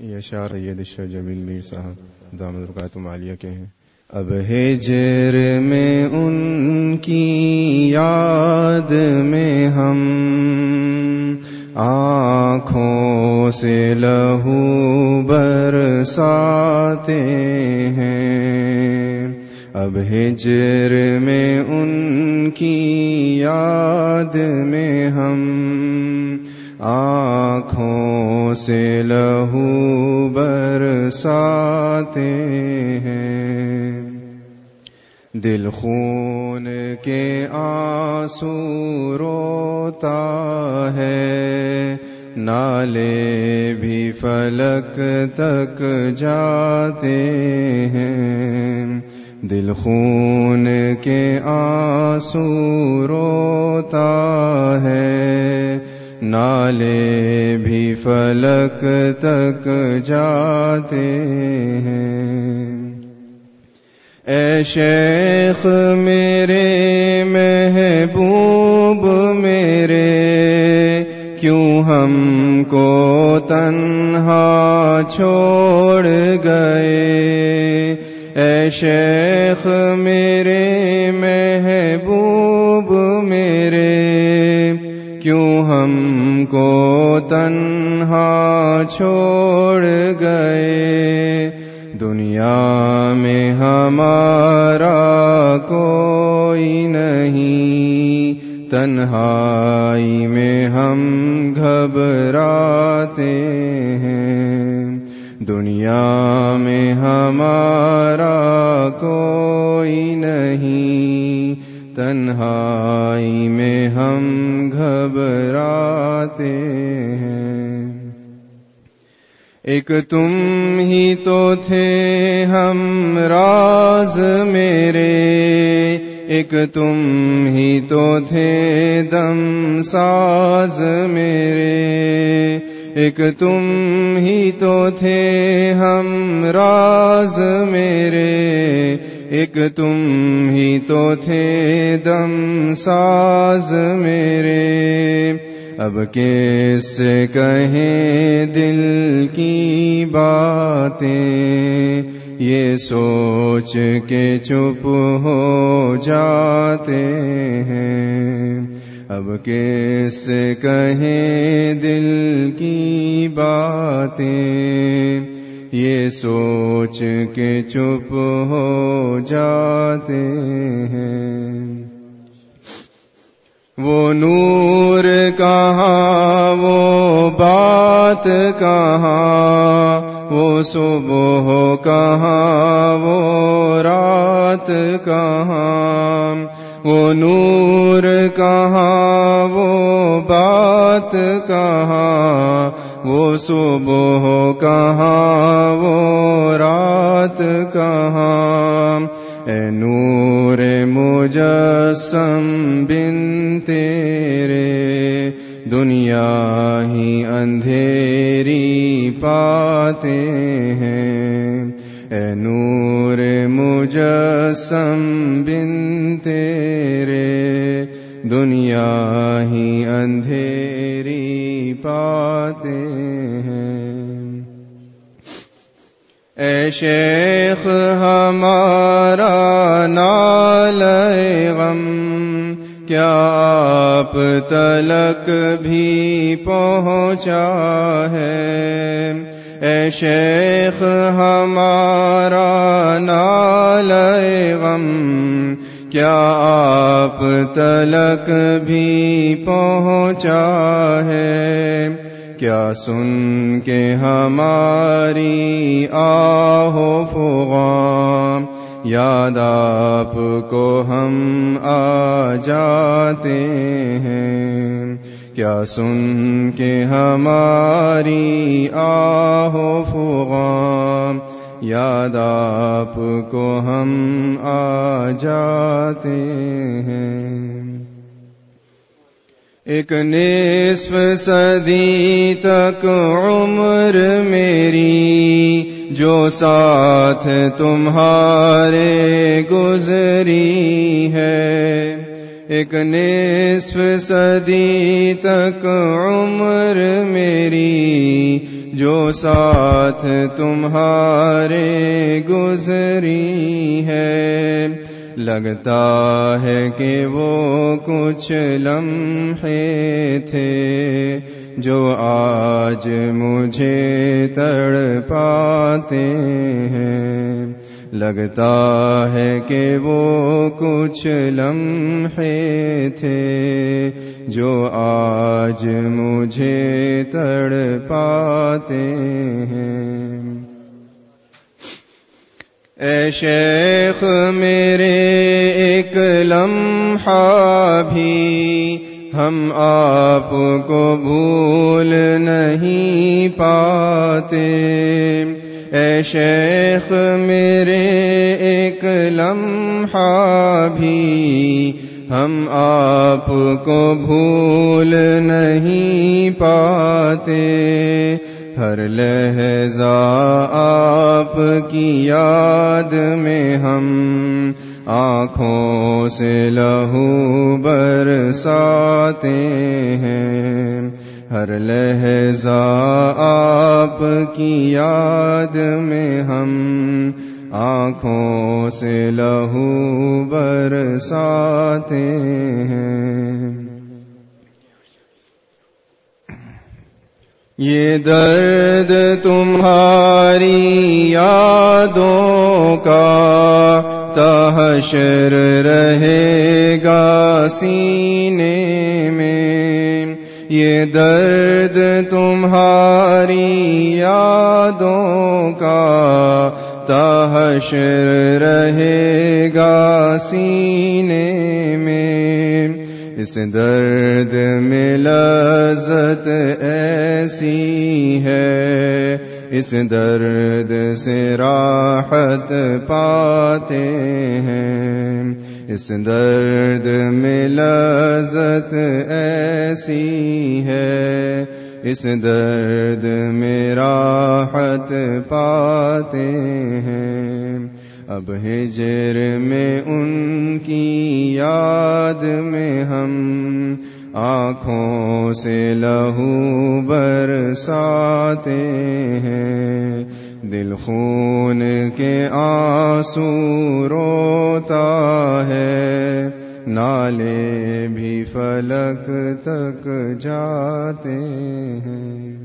یہ اشار دشر جمیل میر صاحب دامد رکایت مالیہ کے ہیں۔ اب ہجر میں ان کی یاد میں ہم آنکھوں سے لہو برساتے ہیں۔ اب ہجر میں ان کی یاد میں ہم آنکھوں سے لہو برساتے ہیں۔ دل خون کے آنسو روتا ہے، نالے بھی فلک تک جاتے ہیں۔ دل خون کے آنسو روتا ہے، نالے بھی فلک تک جاتے ہیں۔ اے شیخ میرے محبوب میرے، کیوں ہم کو تنہا چھوڑ گئے؟ اے شیخ میرے محبوب میرے، کیوں ہم کو تنہا چھوڑ گئے۔ دنیا میں ہمارا کوئی نہیں۔ تنہائی میں ہم گھبراتے ہیں۔ دنیا میں ہمارا کوئی نہیں۔ تنہائی میں ہم گھبراتے ہیں۔ ایک تم ہی تو تھے ہم راز میرے۔ ایک تم ہی تو تھے دم ساز میرے۔ ایک تم ہی تو تھے ہم راز میرے۔ ایک تم ہی تو تھے دم ساز میرے۔ اب کیس کہیں دل کی باتیں؟ یہ سوچ کے چپ ہو جاتے ہیں۔ اب کیس کہیں دل کی باتیں؟ یہ سوچ کے چپ ہو جاتے ہیں۔ وہ نور کہاں، وہ بات کہاں، وہ صبح کہاں، وہ رات کہاں، وہ نور کہاں، وہ بات کہاں وہ صبح کہاں، وہ رات کہاں؟ اے نور مجسم بن تیرے، دنیا ہی اندھیری پاتے ہیں۔ اے نور مجسم بن تیرے دنیا ہی اندھیری پاتے ہیں۔ اے شیخ، ہمارا نال غم، کیا آپ تلک بھی پہنچا ہے؟ اے شیخ، ہمارا نال غم کیا آپ تلک بھی پہنچا ہے؟ کیا سن کے ہماری آہو فغام یاد آپ کو ہم آ جاتے ہیں۔ کیا سن کے ہماری آہو فغام یاد آپ کو ہم آ جاتے ہیں۔ ایک نصف صدی تک عمر میری جو ساتھ تمہارے گزری ہے۔ ایک نصف صدی تک عمر میری جو ساتھ تمہارے گزری ہے، لگتا ہے کہ وہ کچھ لمحے تھے جو آج مجھے تڑ پاتے ہیں۔ لگتا ہے کہ وہ کچھ لمحے تھے جو آج مجھے تڑ پاتے ہیں۔ اے شیخ، میرے ایک لمحہ بھی ہم آپ کو بھول نہیں پاتے۔ اے شیخ، میرے ایک لمحہ بھی ہم آپ کو بھول نہیں پاتے۔ ہر لہذا آپ کی یاد میں ہم آنکھوں سے لہو برساتے ہیں۔ ہر لہذا آپ کی یاد میں ہم آنکھوں سے لہو برساتے ہیں۔ یہ درد تمہاری یادوں کا تحشر رہے گا سینے میں۔ یہ درد تمہاری یادوں کا تحشر رہے گا سینے میں۔ اس درد میں لذت ایسی ہے۔ اس درد سے راحت پاتے ہیں۔ اس درد میں لذت ایسی ہے، اس درد میں راحت پاتے ہیں۔ اب ہجر میں ان کی یاد میں ہم آنکھوں سے لہو برساتے ہیں۔ دل خون کے آنسو روتا ہے۔ نالے بھی فلک تک جاتے ہیں۔